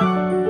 Música